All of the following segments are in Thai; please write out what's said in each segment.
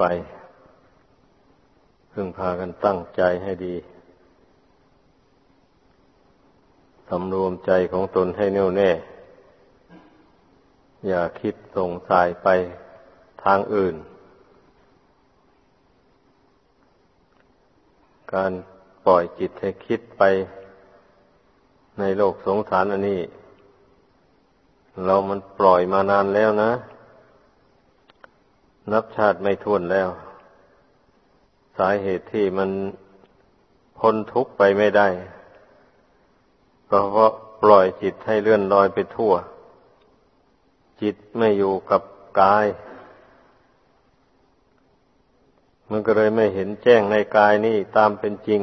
ไป พึงพากันตั้งใจให้ดีสำรวมใจของตนให้แน่วแน่ อย่าคิดส่งสายไปทางอื่น การปล่อยจิตให้คิดไปในโลกสงสารอันนี้ เรามันปล่อยมานานแล้วนะ นับชาติไม่ท้วนแล้ว สาเหตุที่มันพ้นทุกข์ไปไม่ได้เพราะปล่อยจิตให้เลื่อนลอยไปทั่ว จิตไม่อยู่กับกาย มันก็เลยไม่เห็นแจ้งในกายนี่ตามเป็นจริง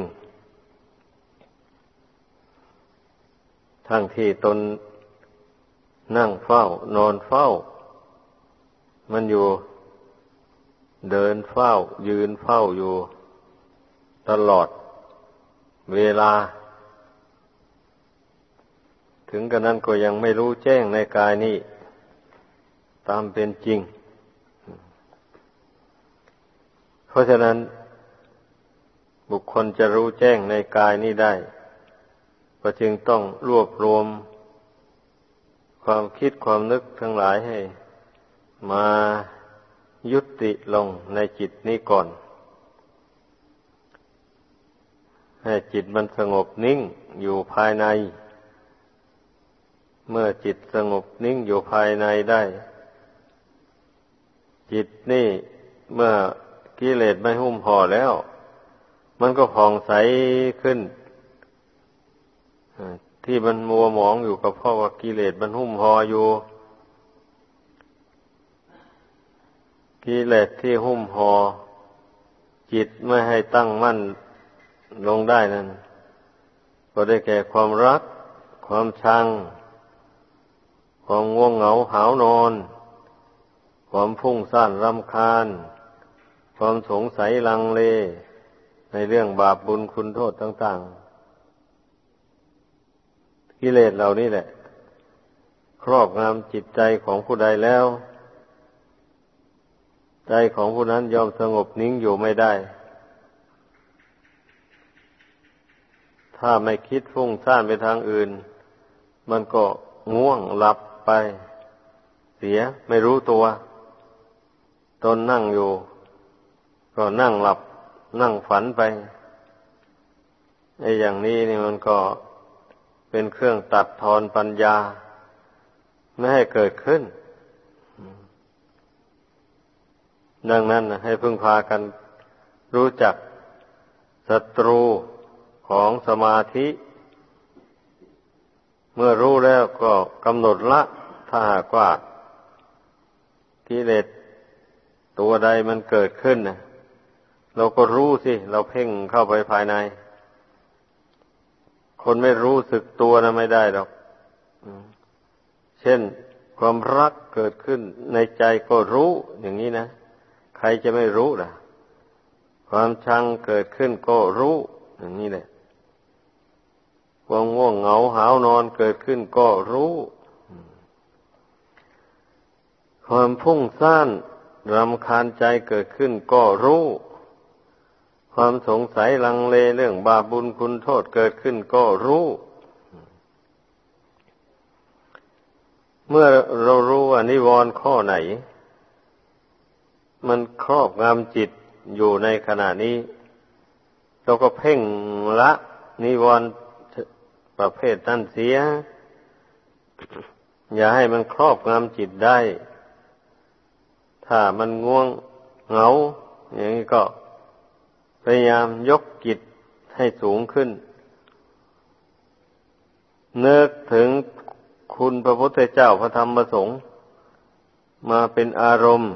ทั้งที่ตนนั่งเฝ้านอนเฝ้า มันอยู่ เดินเฝ้า ยืนเฝ้าอยู่ ตลอดเวลา ถึงกระนั้นก็ยังไม่รู้แจ้งในกายนี้ ตามเป็นจริง เพราะฉะนั้น บุคคลจะรู้แจ้งในกายนี้ได้ ก็จึงต้องรวบรวม ความคิดความนึกทั้งหลายให้ มา ยุติลงในจิตนี้ก่อน ให้จิตมันสงบนิ่งอยู่ภายใน เมื่อจิตสงบนิ่งอยู่ภายในได้ จิตนี่เมื่อกิเลสไม่หุ้มห่อแล้ว มันก็ผ่องใสขึ้น ที่มันมัวหมองอยู่กับเพราะว่ากิเลสมันหุ้มห่ออยู่ กิเลสที่หุ้มห่อจิตไม่ให้ตั้งมั่นลงได้นั้น ก็ได้แก่ความรัก ความชัง ความง่วงเหงาหาวนอน ความพุ่งซ่านรำคาญ ความสงสัยลังเล ในเรื่องบาปบุญคุณโทษต่างๆ กิเลสเหล่านี้แหละ ครอบงำจิตใจของผู้ใดแล้ว ใจของผู้นั้นยอมสงบนิ่งอยู่ไม่ได้ ถ้าไม่คิดฟุ้งซ่านไปทางอื่น มันก็ง่วงหลับไป เสียไม่รู้ตัว ตนนั่งอยู่ ก็นั่งหลับ นั่งฝันไปไอ้อย่างนี้นี่มันก็เป็นเครื่องตัดทอนปัญญา ไม่ให้เกิดขึ้น ดังนั้นให้พึ่งพากันรู้จักศัตรูของสมาธิ เมื่อรู้แล้วก็กำหนดละ ถ้าหากว่ากิเลสตัวใดมันเกิดขึ้นเราก็รู้สิ เราเพ่งเข้าไปภายใน คนไม่รู้สึกตัวนะไม่ได้หรอกเช่นความรักเกิดขึ้นในใจก็รู้อย่างนี้นะ ใครจะไม่รู้ล่ะ ความชังเกิดขึ้นก็รู้ อย่างนี้แหละความง่วงเหงาหาวนอนเกิดขึ้นก็รู้ ความพุ่งซ่านรำคาญใจเกิดขึ้นก็รู้ ความสงสัยลังเลเรื่องบาปบุญคุณโทษเกิดขึ้นก็รู้ เมื่อเรารู้ว่านิวรณ์ข้อไหน มันครอบงำจิตอยู่ในขณะนี้ เราก็เพ่งละนิวรณ์ประเภทนั้นเสีย อย่าให้มันครอบงำจิตได้ ถ้ามันง่วงเหงา อย่างนี้ก็พยายามยกจิตให้สูงขึ้นเนึกถึงคุณพระพุทธเจ้าพระธรรมพระสงฆ์มาเป็นอารมณ์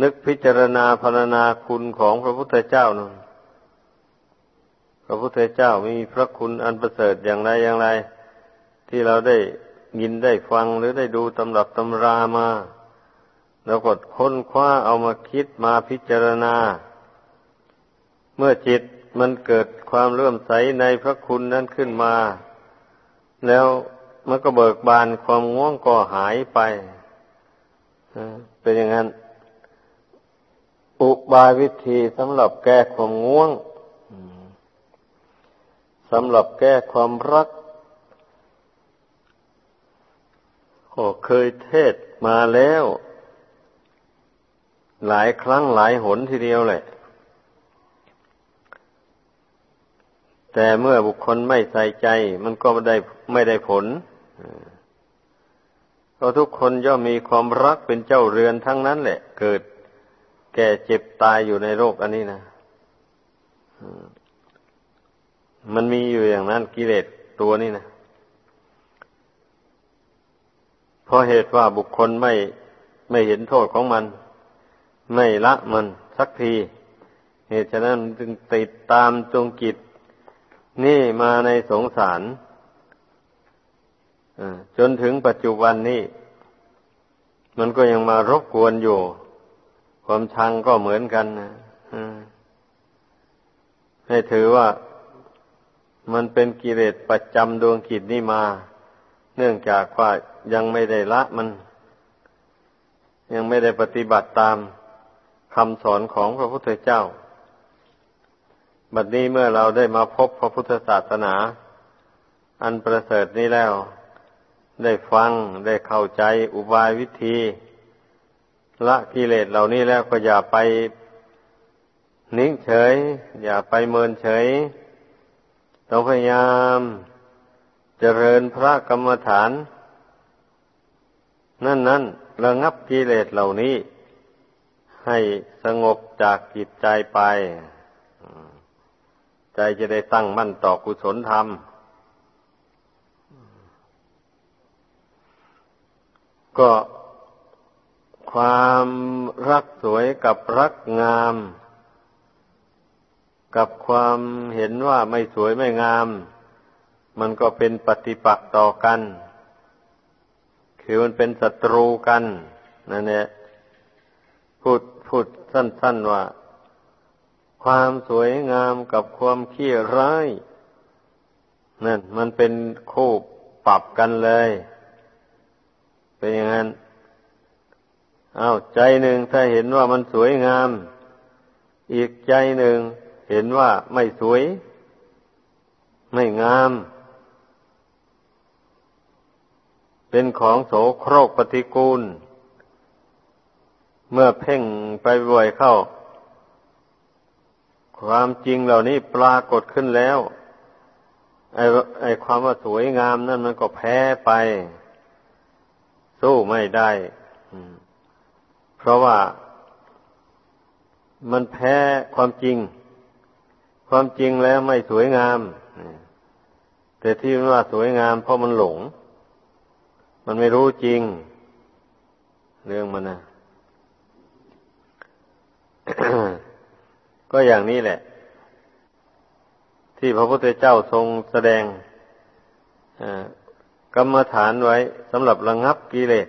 นึกพิจารณาพรรณนาคุณของพระพุทธเจ้านั่นพระพุทธเจ้ามีพระคุณอันประเสริฐอย่างไรอย่างไร ที่เราได้ยินได้ฟังหรือได้ดูตำรับตำรามาแล้วกดค้นคว้าเอามาคิดมาพิจารณา เมื่อจิตมันเกิดความเลื่อมใสในพระคุณนั้นขึ้นมา แล้วมันก็เบิกบานความง่วงก็หายไปเป็นอย่างนั้น อุบายวิธีสำหรับแก้ความง่วงสำหรับแก้ความรักโอ้เคยเทศมาแล้ว หลายครั้งหลายหนทีเดียวแหละ แต่เมื่อบุคคลไม่ใส่ใจ มันก็ไม่ได้ไม่ได้ผลเพราะทุกคนย่อมมีความรักเป็นเจ้าเรือนทั้งนั้นแหละ เกิด แก่เจ็บตายอยู่ในโลกอันนี้นะมันมีอยู่อย่างนั้นกิเลสตัวนี้นะเพราะเหตุว่าบุคคลไม่ไม่เห็นโทษของมัน ไม่ละมันสักที เหตุฉะนั้นจึงติดตามจงกิจ นี่มาในสงสารจนถึงปัจจุบันนี้ มันก็ยังมารบกวนอยู่ ความชังก็เหมือนกันนะให้ถือว่ามันเป็นกิเลสประจำดวงกิจนี่มา เนื่องจากว่ายังไม่ได้ละมัน ยังไม่ได้ปฏิบัติตามคำสอนของพระพุทธเจ้า บัดนี้เมื่อเราได้มาพบพระพุทธศาสนา อันประเสริฐนี้แล้ว ได้ฟังได้เข้าใจอุบายวิธี ละกิเลสเหล่านี้แล้วก็อย่าไปนิ่งเฉย อย่าไปเมินเฉย ต้องพยายามเจริญพระกรรมฐาน นั่นนั่นระงับกิเลสเหล่านี้ ให้สงบจากจิตใจไป ใจจะได้ตั้งมั่นต่อกุศลธรรมก็ ความรักสวยกับรักงาม กับความเห็นว่าไม่สวยไม่งาม มันก็เป็นปฏิปักษ์ต่อกัน คือมันเป็นศัตรูกันนั่นแหละพูดพูดสั้น ๆว่า ความสวยงามกับความขี้ร้ายนั่นมันเป็นคู่ปรับกันเลย เป็นอย่างนั้น อา้าวใจหนึ่งถ้าเห็นว่ามันสวยงาม อีกใจหนึ่งเห็นว่าไม่สวย ไม่งาม เป็นของโสโครกปฏิกูล เมื่อเพ่งไปบ่อยเข้า ความจริงเหล่านี้ปรากฏขึ้นแล้ว ไอ้ไอ้ความว่าสวยงามนั่นมันก็แพ้ไป สู้ไม่ได้ เพราะว่ามันแพ้ความจริง ความจริงแล้วไม่สวยงาม แต่ที่ว่าสวยงามเพราะมันหลง มันไม่รู้จริง เรื่องมันนะก็อย่างนี้แหละ ที่พระพุทธเจ้าทรงแสดงกรรมฐานไว้สำหรับระงงับกิเลส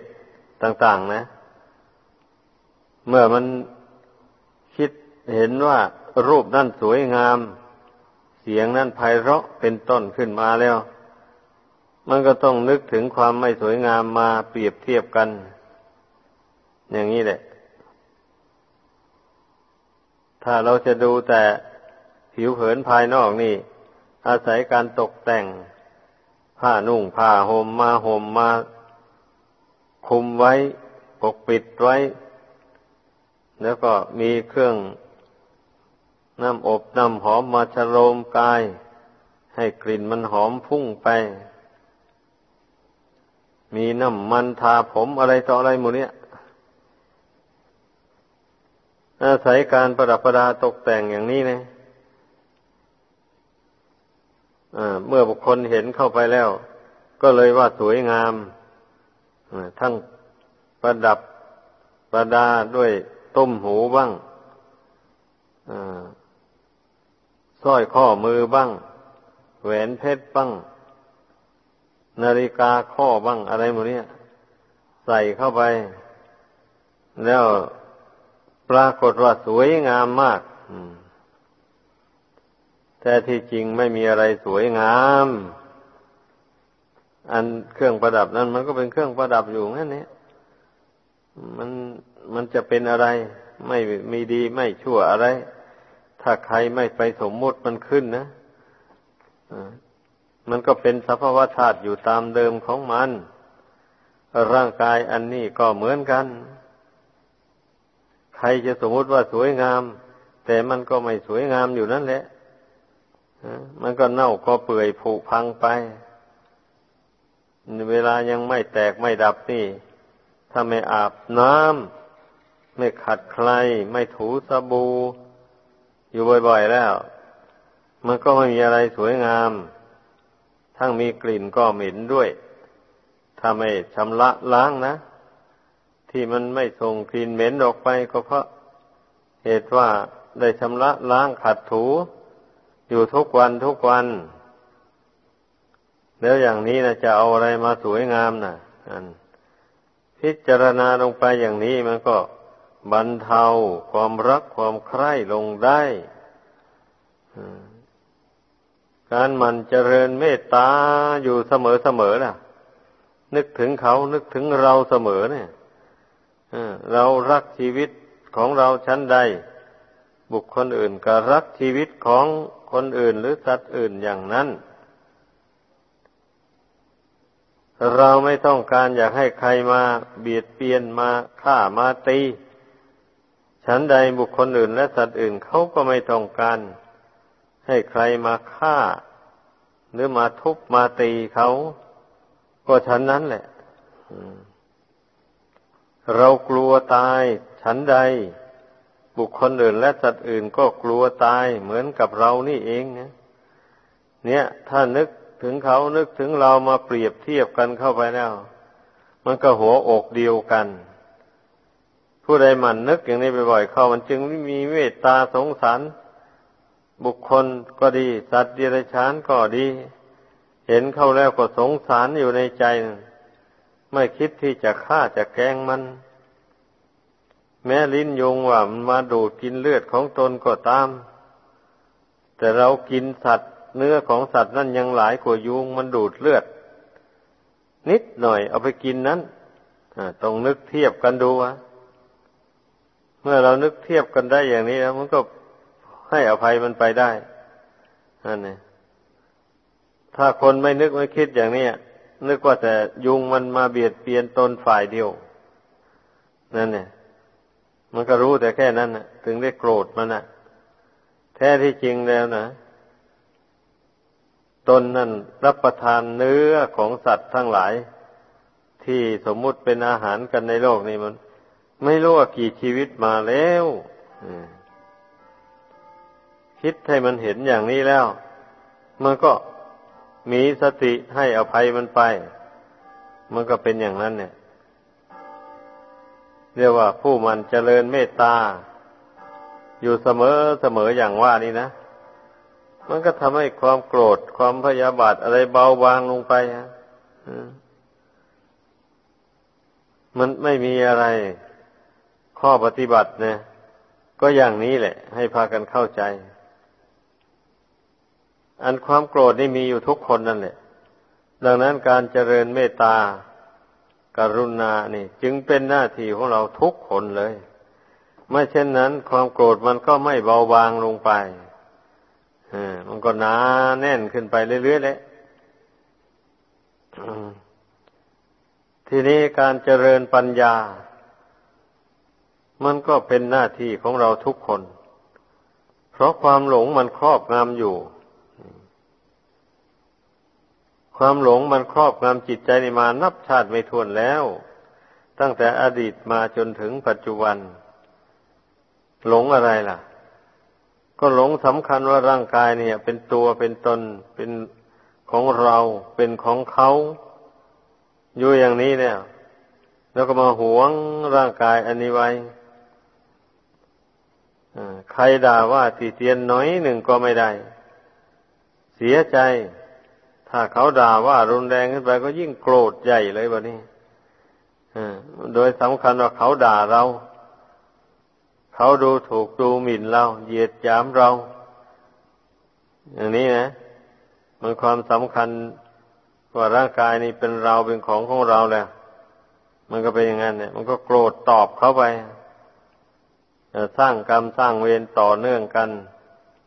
ต่าง ๆ นะ เมื่อมันคิดเห็นว่ารูปนั่นสวยงาม เสียงนั่นไพเราะเป็นต้นขึ้นมาแล้ว มันก็ต้องนึกถึงความไม่สวยงามมาเปรียบเทียบกัน อย่างนี้แหละ ถ้าเราจะดูแต่ผิวเผินภายนอกนี่ อาศัยการตกแต่ง ผ้านุ่งผ้าห่มมาห่มมา คุมไว้ ปกปิดไว้ แล้วก็มีเครื่องน้ำอบน้ำหอมมาชโลมกาย ให้กลิ่นมันหอมพุ่งไป มีน้ำมันทาผมอะไรต่ออะไรหมดเนี้ยอาศัยการประดับประดาตกแต่งอย่างนี้นะเมื่อบุคคลเห็นเข้าไปแล้ว ก็เลยว่าสวยงามทั้งประดับประดาด้วย ต้มหูบ้างสร้อยข้อมือบ้าง แหวนเพชรบ้าง นาฬิกาข้อบ้างอะไรหมดเนี้ยใส่เข้าไป แล้วปรากฏว่าสวยงามมากแต่ที่จริงไม่มีอะไรสวยงาม อันเครื่องประดับนั้น มันก็เป็นเครื่องประดับอยู่งั้นนี้มัน มันจะเป็นอะไร ไม่มีดีไม่ชั่วอะไร ถ้าใครไม่ไปสมมุติมันขึ้นนะมันก็เป็นสภาวะธาตุอยู่ตามเดิมของมัน ร่างกายอันนี้ก็เหมือนกัน ใครจะสมมติว่าสวยงาม แต่มันก็ไม่สวยงามอยู่นั่นแหละมันก็เน่าก็เปื่อยผุพังไป เวลายังไม่แตกไม่ดับนี่ ถ้าไม่อาบน้ำ ไม่ขัดใคร ไม่ถูสบู่อยู่บ่อยๆแล้ว มันก็ไม่มีอะไรสวยงาม ทั้งมีกลิ่นก็เหม็นด้วย ถ้าไม่ชำระล้างนะ ที่มันไม่ส่งกลิ่นเหม็นออกไปก็เพราะ เหตุว่าได้ชำระล้างขัดถู อยู่ทุกวันทุกวัน แล้วอย่างนี้นะจะเอาอะไรมาสวยงามนะอันพิจารณาลงไปอย่างนี้มันก็ บรรเทาความรักความใคร่ลงได้ การมันเจริญเมตตาอยู่เสมอเสมอน่ะ นึกถึงเขานึกถึงเราเสมอเนี่ยเรารักชีวิตของเราชั้นใด บุคคลอื่นก็รักชีวิตของคนอื่นหรือสัตว์อื่นอย่างนั้น เราไม่ต้องการอยากให้ใครมาเบียดเบียนมาฆ่ามาตี ฉันใดบุคคลอื่นและสัตว์อื่นเขาก็ไม่ต้องการ ให้ใครมาฆ่า หรือมาทุบมาตีเขาก็ฉันนั้นแหละเรากลัวตาย ฉันใด บุคคลอื่นและสัตว์อื่นก็กลัวตายเหมือนกับเรานี่เองเนี่ยเนี่ย ถ้านึกถึงเขานึกถึงเรามาเปรียบเทียบกันเข้าไปแล้ว มันก็หัวอกเดียวกัน ผู้ใดมันนึกอย่างนี้บ่อยๆเข้ามันจึงไม่มีเมตตาสงสาร บุคคลก็ดี สัตว์เดรัจฉานก็ดี เห็นเข้าแล้วก็สงสารอยู่ในใจไม่คิดที่จะฆ่าจะแกงมัน แม้ลิ้นยุงว่ามันมาดูดกินเลือดของตนก็ตาม แต่เรากินสัตว์ เนื้อของสัตว์นั่นยังหลายกว่ายุงมันดูดเลือด นิดหน่อยเอาไปกินนั้นต้องนึกเทียบกันดูวะ เมื่อเรานึกเทียบกันได้อย่างนี้แล้วมันก็ให้อภัยมันไปได้นั่นเองถ้าคนไม่นึกไม่คิดอย่างนี้นึกว่าแต่ยุงมันมาเบียดเบียนตนฝ่ายเดียว นั่นเนี่ยมันก็รู้แต่แค่นั้นนะถึงได้โกรธมันนะแท้ที่จริงแล้วนะตนนั่นรับประทานเนื้อของสัตว์ทั้งหลาย ที่สมมุติเป็นอาหารกันในโลกนี้มัน ไม่รู้ว่ากี่ชีวิตมาแล้วคิดให้มันเห็นอย่างนี้แล้ว มันก็มีสติให้อภัยมันไป มันก็เป็นอย่างนั้นเนี่ย เรียกว่าผู้มันเจริญเมตตา อยู่เสมอเสมออย่างว่านี่นะ มันก็ทำให้ความโกรธความพยาบาทอะไรเบาบางลงไปฮะมันไม่มีอะไร ข้อปฏิบัติเนี่ยก็อย่างนี้แหละ ให้พากันเข้าใจ อันความโกรธนี่มีอยู่ทุกคนนั่นแหละ ดังนั้นการเจริญเมตตากรุณานี่ จึงเป็นหน้าที่ของเราทุกคนเลยไม่เช่นนั้น ความโกรธมันก็ไม่เบาบางลงไปมันก็หนาแน่นขึ้นไปเรื่อยๆเลยทีนี้การเจริญปัญญา มันก็เป็นหน้าที่ของเราทุกคน เพราะความหลงมันครอบงำอยู่ ความหลงมันครอบงำจิตใจนี่มานับชาติไม่ถ้วนแล้ว ตั้งแต่อดีตมาจนถึงปัจจุบัน หลงอะไรล่ะ ก็หลงสำคัญว่าร่างกายเนี่ย เป็นตัวเป็นตนเป็นของเราเป็นของเขาอยู่อย่างนี้เนี่ย แล้วก็มาหวงร่างกายอันนี้ไว้ ใครด่าว่าตีเตียนน้อยหนึ่งก็ไม่ได้ เสียใจ ถ้าเขาด่าว่ารุนแรงขึ้นไปก็ยิ่งโกรธใหญ่เลยบะนี้โดยสำคัญว่าเขาด่าเรา เขาดูถูกดูหมิ่นเราเหยียดหยามเรา อย่างนี้นะ มันความสำคัญว่าร่างกายนี้เป็นเราเป็นของของเราแล้วมันก็เป็นอย่างนั้นเนี่ย มันก็โกรธตอบเขาไป สร้างกรรมสร้างเวรต่อเนื่องกัน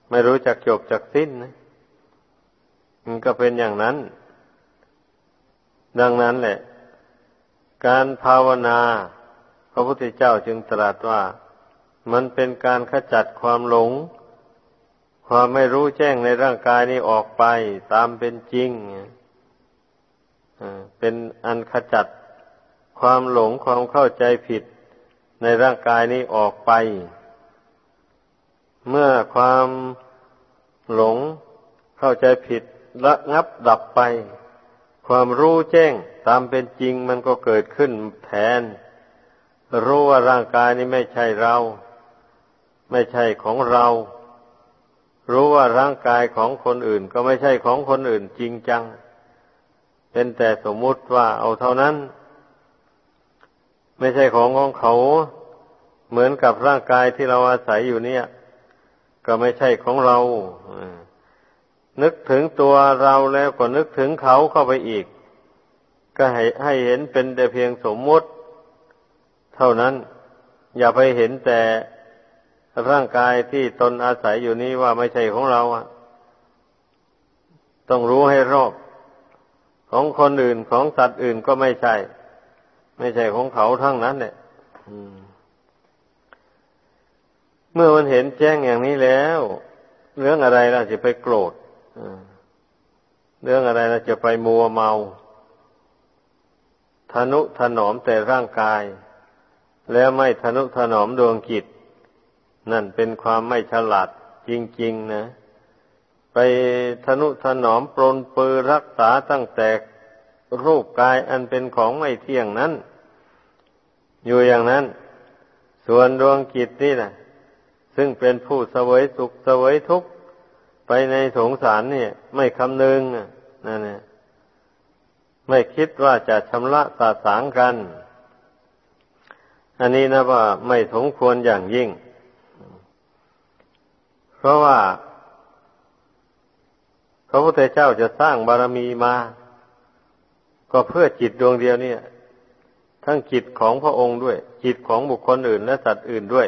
ไม่รู้จักจบจักสิ้นนะมันก็เป็นอย่างนั้น ดังนั้นแหละ การภาวนา พระพุทธเจ้าจึงตรัสว่า มันเป็นการขจัดความหลง ความไม่รู้แจ้งในร่างกายนี้ออกไปตามเป็นจริงเป็นอันขจัดความหลงความเข้าใจผิด ในร่างกายนี้ออกไป เมื่อความหลงเข้าใจผิดละงับดับไป ความรู้แจ้งตามเป็นจริงมันก็เกิดขึ้นแทน รู้ว่าร่างกายนี้ไม่ใช่เรา ไม่ใช่ของเรา รู้ว่าร่างกายของคนอื่นก็ไม่ใช่ของคนอื่นจริงจัง เป็นแต่สมมุติว่าเอาเท่านั้น ไม่ใช่ของของเขา เหมือนกับร่างกายที่เราอาศัยอยู่เนี่ย ก็ไม่ใช่ของเรานึกถึงตัวเราแล้วก็นึกถึงเขาเข้าไปอีก ก็ให้ให้เห็นเป็นแต่เพียงสมมุติ เท่านั้น อย่าไปเห็นแต่ร่างกายที่ตนอาศัยอยู่นี้ว่าไม่ใช่ของเราอะ ต้องรู้ให้รอบของคนอื่นของสัตว์อื่นก็ไม่ใช่ ไม่ใช่ของเขาทั้งนั้นเนี่ยเมื่อมันเห็นแจ้งอย่างนี้แล้ว เรื่องอะไรล่ะจะไปโกรธเรื่องอะไรเราจะไปมัวเมาทนุถนอมแต่ร่างกาย แล้วไม่ทนุถนอมดวงจิต นั่นเป็นความไม่ฉลาดจริง ๆ นะ ไปทนุถนอมปรนปือรักษาตั้งแต่ รูปกายอันเป็นของไม่เที่ยงนั้น อยู่อย่างนั้น ส่วนดวงจิตนี่นะซึ่งเป็นผู้เสวยสุขเสวยทุกข์ไปในสงสารเนี่ย ไม่คำนึงนั่นเนี่ยไม่คิดว่าจะชำระสาสางกัน อันนี้นะว่าไม่สมควรอย่างยิ่ง เพราะว่า พระพุทธเจ้าจะสร้างบารมีมา ก็เพื่อจิตดวงเดียวนี่ทั้งจิตของพระองค์ด้วย จิตของบุคคลอื่นและสัตว์อื่นด้วย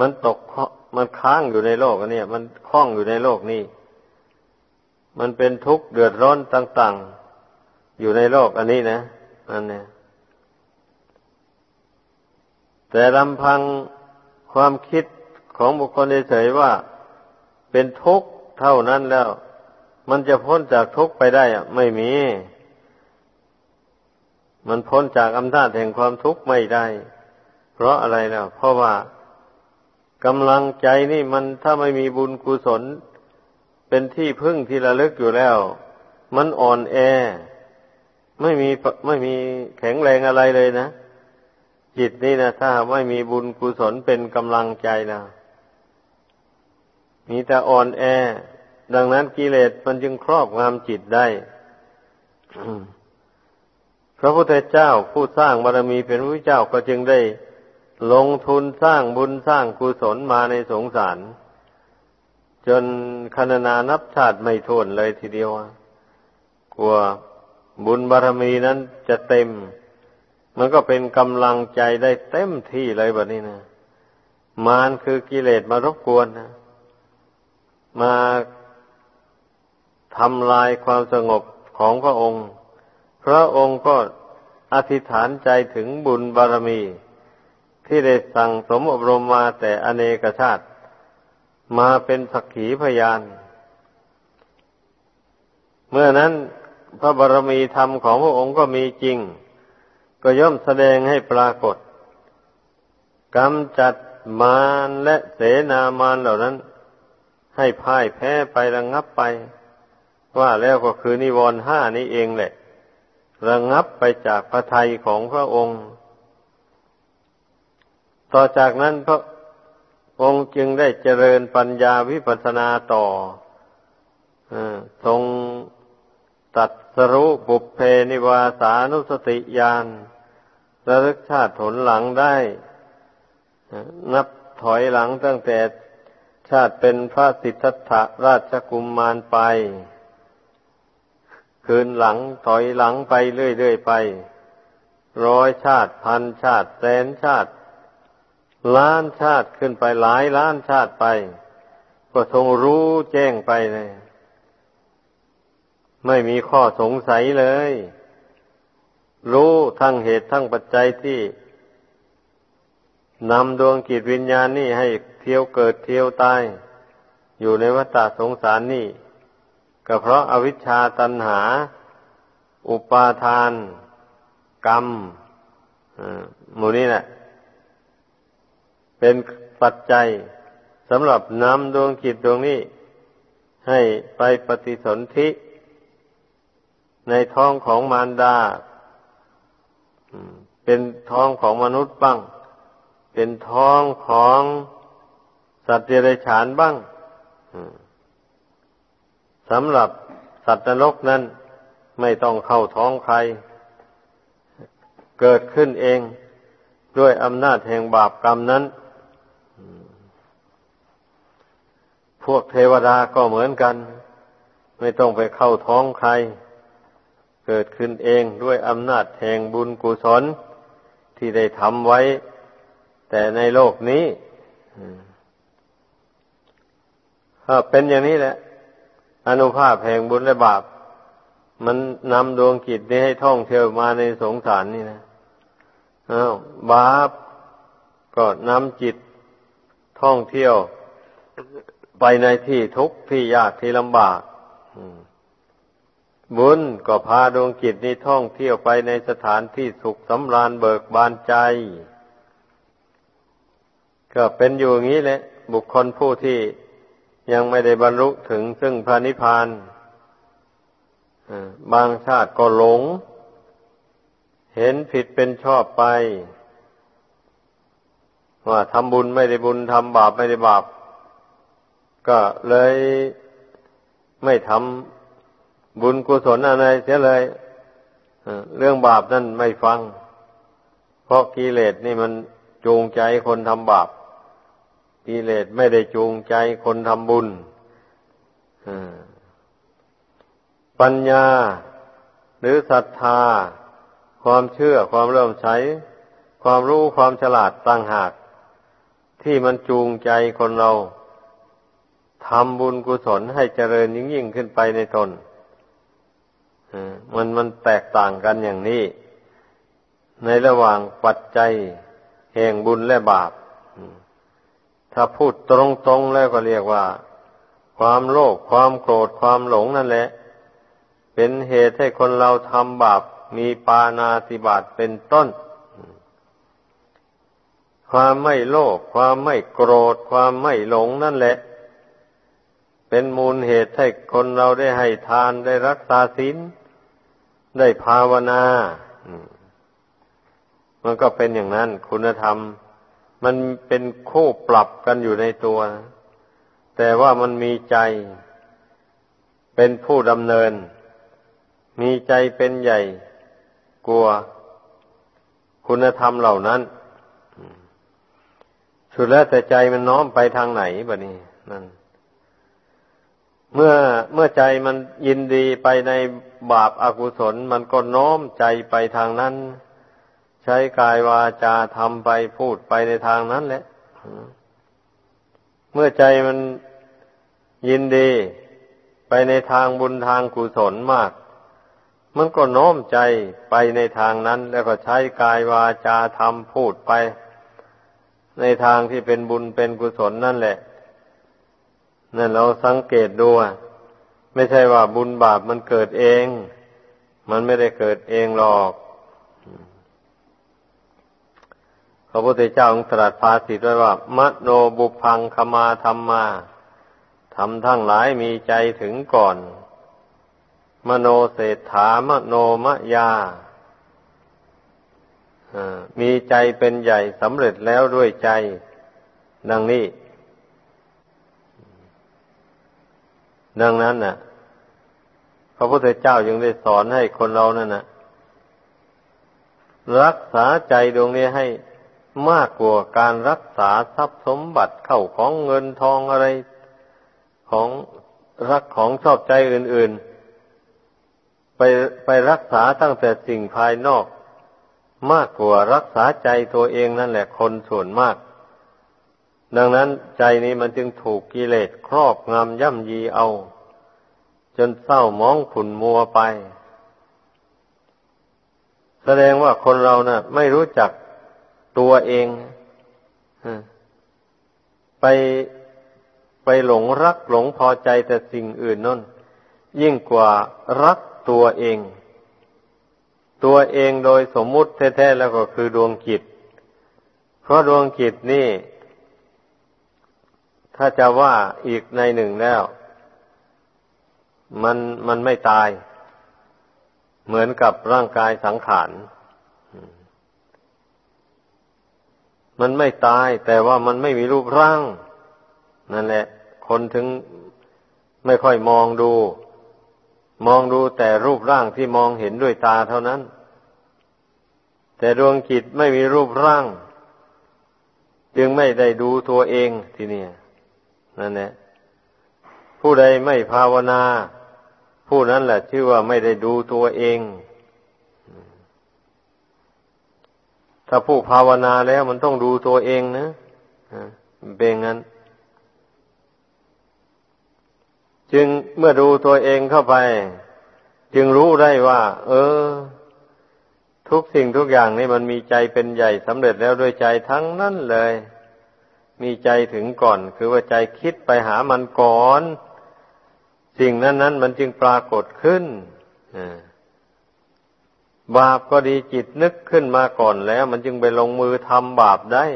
มันตกมันค้างอยู่ในโลกอันนี้มันคล้องอยู่ในโลกนี้ มันเป็นทุกข์เดือดร้อนต่าง ๆ อยู่ในโลกอันนี้นะอันนี้แต่ลำพังความคิดของบุคคลเฉยว่าเป็นทุกข์เท่านั้นแล้ว มันจะพ้นจากทุกข์ไปได้อะไม่มี มันพ้นจากอำนาจแห่งความทุกข์ไม่ได้ เพราะอะไรแล้วเพราะว่ากำลังใจนี่มันถ้าไม่มีบุญกุศล เป็นที่พึ่งที่ระลึกอยู่แล้ว มันอ่อนแอ ไม่มีไม่มีแข็งแรงอะไรเลยนะ จิตนี่นะถ้าไม่มีบุญกุศลเป็นกำลังใจนะมีแต่อ่อนแอ ดังนั้นกิเลสมันจึงครอบงำจิตได้ พระพุทธเจ้าผู้สร้างบารมีเป็นพระเจ้าก็จึงได้ลงทุนสร้างบุญสร้างกุศลมาในสงสาร จนคณนานับชาติไม่ทวนเลยทีเดียวกลัวบุญบารมีนั้นจะเต็ม มันก็เป็นกำลังใจได้เต็มที่เลยแบบนี้นะมารคือกิเลสมารบกวนนะมาทำลายความสงบของพระองค์ พระองค์ก็อธิษฐานใจถึงบุญบารมี ที่ได้สั่งสมอบรมมาแต่อเนกชาติ มาเป็นสักขีพยาน เมื่อนั้นพระบารมีธรรมของพระองค์ก็มีจริง ก็ย่อมแสดงให้ปรากฏกำจัดมารและเสนามารเหล่านั้น ให้พ่ายแพ้ไประงงับไป ว่าแล้วก็คือนิวรณ์ห้านี้เองแหละ ระงงับไปจากพระทัยของพระองค์ ต่อจากนั้นพระองค์จึงได้เจริญปัญญาวิปัสสนาต่อทรงตัดสรุปุเพนิวาสานุสติญาณระลึกชาติผลหลังได้ นับถอยหลังตั้งแต่ชาติเป็นพระสิทธัตถราชกุมมารไป คืนหลังถอยหลังไปเรื่อยๆไป ร้อยชาติพันชาติแสนชาติ ล้านชาติขึ้นไปหลายล้านชาติไป ก็ทรงรู้แจ้งไปเลย ไม่มีข้อสงสัยเลย รู้ทั้งเหตุทั้งปัจจัยที่นำดวงกิจวิญญาณนี่ให้เที่ยวเกิดเที่ยวตาย อยู่ในวัฏสงสารนี่ ก็เพราะอาวิชชาตันหา อุปาทาน กรรมหมู่นี้แหละเป็นปัจจัยสำหรับนำดวงจิตดวงนี้ ให้ไปปฏิสนธิในท้องของมารดาเป็นท้องของมนุษย์บ้าง เป็นท้องของสัตว์เดรัจฉานบ้าง สำหรับสัตว์นรกนั้นไม่ต้องเข้าท้องใคร เกิดขึ้นเองด้วยอำนาจแห่งบาปกรรมนั้น พวกเทวดาก็เหมือนกัน ไม่ต้องไปเข้าท้องใคร เกิดขึ้นเองด้วยอำนาจแห่งบุญกุศลที่ได้ทำไว้ แต่ในโลกนี้ถ้าเป็นอย่างนี้แหละ อนุภาพแห่งบุญและบาป มันนำดวงกิจนี้ให้ท่องเที่ยวมาในสงสารนี่นะอ้าวบาปก็นำจิตท่องเที่ยวไปในที่ทุกข์ที่ยากที่ลำบากบุญก็พาดวงจิตนี้ท่องเที่ยวไปในสถานที่สุขสำราญเบิกบานใจ ก็เป็นอยู่อย่างนี้แหละ บุคคลผู้ที่ ยังไม่ได้บรรลุถึงซึ่งพระนิพพานบางชาติก็หลง เห็นผิดเป็นชอบไป ว่าทำบุญไม่ได้บุญทำบาปไม่ได้บาป ก็เลยไม่ทำบุญกุศลอะไรเสียเลยเรื่องบาปนั่นไม่ฟัง เพราะกิเลสนี่มันจูงใจคนทำบาป กิเลสไม่ได้จูงใจคนทำบุญปัญญาหรือศรัทธา ความเชื่อความเริ่มใช้ ความรู้ความฉลาดต่างหาก ที่มันจูงใจคนเราทำบุญกุศลให้เจริญยิ่งยิ่งขึ้นไปในตนมันมันแตกต่างกันอย่างนี้ ในระหว่างปัจจัย แห่งบุญและบาป ถ้าพูดตรงๆแล้วก็เรียกว่า ความโลภความโกรธความหลงนั่นแหละ เป็นเหตุให้คนเราทำบาปมีปานาติบาตเป็นต้น ความไม่โลภความไม่โกรธความไม่หลงนั่นแหละ เป็นมูลเหตุให้คนเราได้ให้ทานได้รักษาศีลได้ภาวนา มันก็เป็นอย่างนั้นคุณธรรม มันเป็นคู่ปรับกันอยู่ในตัว แต่ว่ามันมีใจเป็นผู้ดำเนิน มีใจเป็นใหญ่กลัวคุณธรรมเหล่านั้น สุดแล้วแต่ใจมันน้อมไปทางไหนบะนี้นั่น เมื่อเมื่อใจมันยินดีไปในบาปอากุศล มันก็น้อมใจไปทางนั้น ช้กายวาจาทำไปพูดไปในทางนั้นแหละ เมื่อใจมันยินดีไปในทางบุญทางกุศลมาก มันก็โน้มใจไปในทางนั้น แล้วก็ใช้กายวาจาทำพูดไป ในทางที่เป็นบุญเป็นกุศลนั่นแหละนั่นเราสังเกตดูไม่ใช่ว่าบุญบาปมันเกิดเอง มันไม่ได้เกิดเองหรอก พระพุทธเจ้าตรัสภาสิตไว้ว่ามโนบุพังคมาธรรมาทำทั้งหลายมีใจถึงก่อน มโนเศรษฐามโนมยามีใจเป็นใหญ่สำเร็จแล้วด้วยใจ ดังนี้ ดังนั้นน่ะ พระพุทธเจ้ายังได้สอนให้คนเรานั่นน่ะ รักษาใจดวงนี้ให้ มากกว่าการรักษาทรัพย์สมบัติเข้าของเงินทองอะไรของรักของชอบใจอื่น ๆ ไปไปรักษาตั้งแต่สิ่งภายนอก มากกว่ารักษาใจตัวเองนั่นแหละคนส่วนมาก ดังนั้นใจนี้มันจึงถูกกิเลสครอบงำย่ำยีเอา จนเศร้ามองขุนมัวไป แสดงว่าคนเรานะ่ะ ไม่รู้จัก ตัวเองไปไปหลงรักหลงพอใจแต่สิ่งอื่นนั่นยิ่งกว่ารักตัวเอง ตัวเองโดยสมมุติแท้ๆแล้วก็คือดวงจิต เพราะดวงจิตนี่ ถ้าจะว่าอีกในหนึ่งแล้ว มันมันไม่ตาย เหมือนกับร่างกายสังขาร มันไม่ตาย แต่ว่ามันไม่มีรูปร่าง นั่นแหละ คนถึงไม่ค่อยมองดู มองดูแต่รูปร่างที่มองเห็นด้วยตาเท่านั้น แต่ดวงจิตไม่มีรูปร่าง จึงไม่ได้ดูตัวเองทีนี้นั่นแหละผู้ใดไม่ภาวนา ผู้นั้นแหละชื่อว่าไม่ได้ดูตัวเอง ถ้าผู้ภาวนาแล้วมันต้องดูตัวเองนะเป็นงั้น จึงเมื่อดูตัวเองเข้าไป จึงรู้ได้ว่า เออ ทุกสิ่งทุกอย่างนี่มันมีใจเป็นใหญ่สำเร็จแล้วด้วยใจทั้งนั้นเลย มีใจถึงก่อน คือว่าใจคิดไปหามันก่อน สิ่งนั้นนั้นมันจึงปรากฏขึ้นอ่า บาปก็ดีจิตนึกขึ้นมาก่อนแล้ว มันจึงไปลงมือทำบาปได้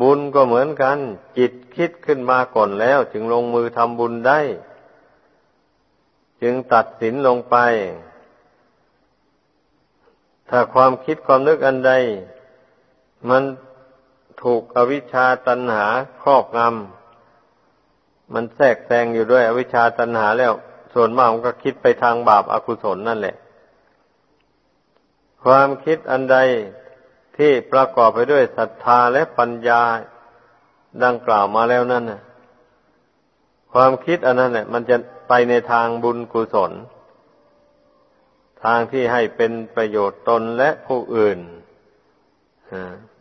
บุญก็เหมือนกัน จิตคิดขึ้นมาก่อนแล้ว จึงลงมือทำบุญได้ จึงตัดสินลงไป ถ้าความคิดความนึกอันใด มันถูกอวิชชาตันหาครอบงำมันแทรกแซงอยู่ด้วยอวิชชาตันหาแล้ว ส่วนมากมันก็คิดไปทางบาปอากุศลนั่นแหละ ความคิดอันใดที่ประกอบไปด้วยศรัทธาและปัญญาดังกล่าวมาแล้วนั่นนะความคิดอันนั้นเนี่ยมันจะไปในทางบุญกุศล ทางที่ให้เป็นประโยชน์ตนและผู้อื่น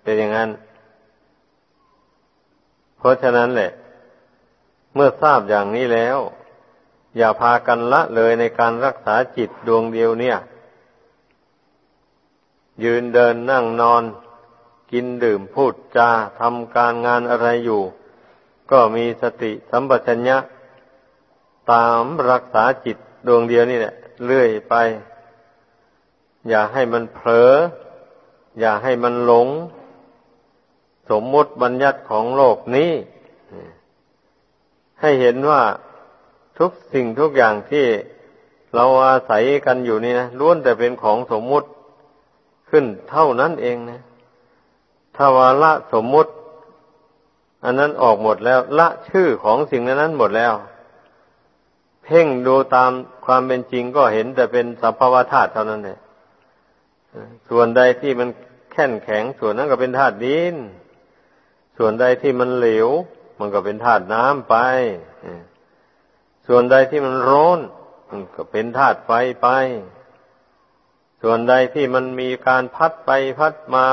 เป็นอย่างนั้น เพราะฉะนั้นแหละ เมื่อทราบอย่างนี้แล้ว อย่าพากันละเลยในการรักษาจิตดวงเดียวเนี่ย ยืนเดินนั่งนอน กินดื่มพูดจาทำการงานอะไรอยู่ ก็มีสติสัมปชัญญะ ตามรักษาจิตดวงเดียวนี่แหละเรื่อยไป อย่าให้มันเผลอ อย่าให้มันหลง สมมติบัญญัติของโลกนี้ ให้เห็นว่าทุกสิ่งทุกอย่างที่เราอาศัยกันอยู่นี่นะล้วนแต่เป็นของสมมุติ ขึ้นเท่านั้นเองนะถ้าวาละสมมุติ อันนั้นออกหมดแล้ว ละชื่อของสิ่งนั้นหมดแล้ว เพ่งดูตามความเป็นจริงก็เห็นแต่เป็นสภาวะธาตุเท่านั้นเองส่วนใดที่มันแข็งแข็งส่วนนั้นก็เป็นธาตุดิน ส่วนใดที่มันเหลว มันก็เป็นธาตุน้ำไป ส่วนใดที่มันร้อนมันก็เป็นธาตุไฟไป ส่วนใดที่มันมีการพัดไปพัดมา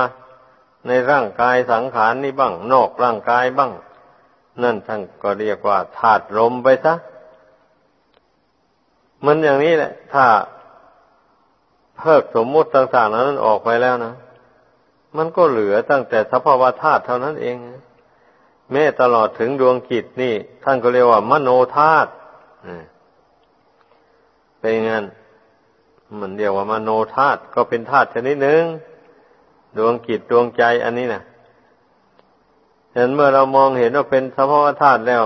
ในร่างกายสังขารนี้บ้าง นอกร่างกายบ้าง นั่นท่านก็เรียกว่าธาตุลมไปซะมันอย่างนี้แหละ ถ้าเพิกสมมุติต่างๆนั้นออกไปแล้วนะมันก็เหลือตั้งแต่สภาวะธาตุเท่านั้นเองแม้ตลอดถึงดวงจิตนี่ ท่านก็เรียกว่ามโนธาตุเป็นงั้น มันเรียกว่ามโนธาตุก็เป็นธาตุชนิดหนึ่งดวงกิจดวงใจอันนี้นะเห็นเมื่อเรามองเห็นว่าเป็นสภาวธาตุแล้ว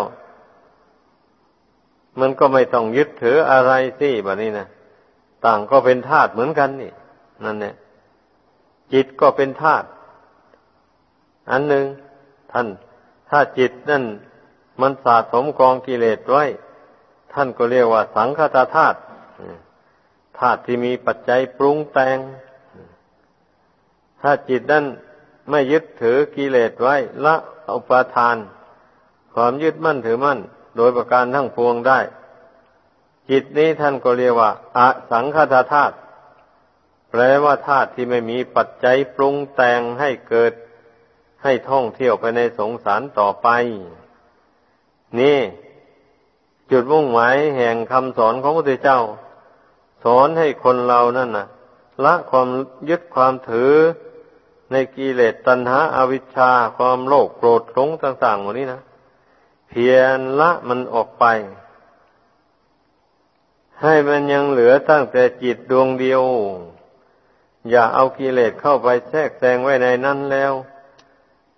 มันก็ไม่ต้องยึดถืออะไรสิแบบนี้นะต่างก็เป็นธาตุเหมือนกันนี่ นั่นเนี่ยจิตก็เป็นธาตุอันหนึ่งท่าน ถ้าจิตนั่นมันสะสมกองกิเลสไว้ ท่านก็เรียกว่าสังคตาธาตุ ธาตุที่มีปัจจัยปรุงแต่ง ถ้าจิตนั้นไม่ยึดถือกิเลสไว้ละอุปาทาน ความยึดมั่นถือมั่น โดยประการทั้งปวงได้ จิตนี้ท่านก็เรียกว่าอสังคตาธาตุแปลว่าธาตุที่ไม่มีปัจจัยปรุงแต่งให้เกิดให้ท่องเที่ยวไปในสงสารต่อไป นี่ จุดมุ่งหมายแห่งคำสอนของพระพุทธเจ้า สอนให้คนเรานั่นนะละความยึดความถือในกิเลสตัณหาอาวิชชาความโลภโกรธหลงต่างๆหมดนี้นะเพียรละมันออกไป ให้มันยังเหลือตั้งแต่จิตดวงเดียว อย่าเอากิเลสเข้าไปแทรกแซงไว้ในนั้นแล้ว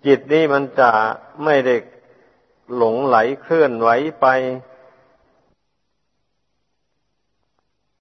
จิตนี้มันจะไม่ได้หลงไหลเคลื่อนไหวไป